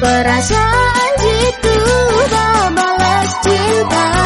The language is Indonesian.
Perasaan itu tak balas cinta.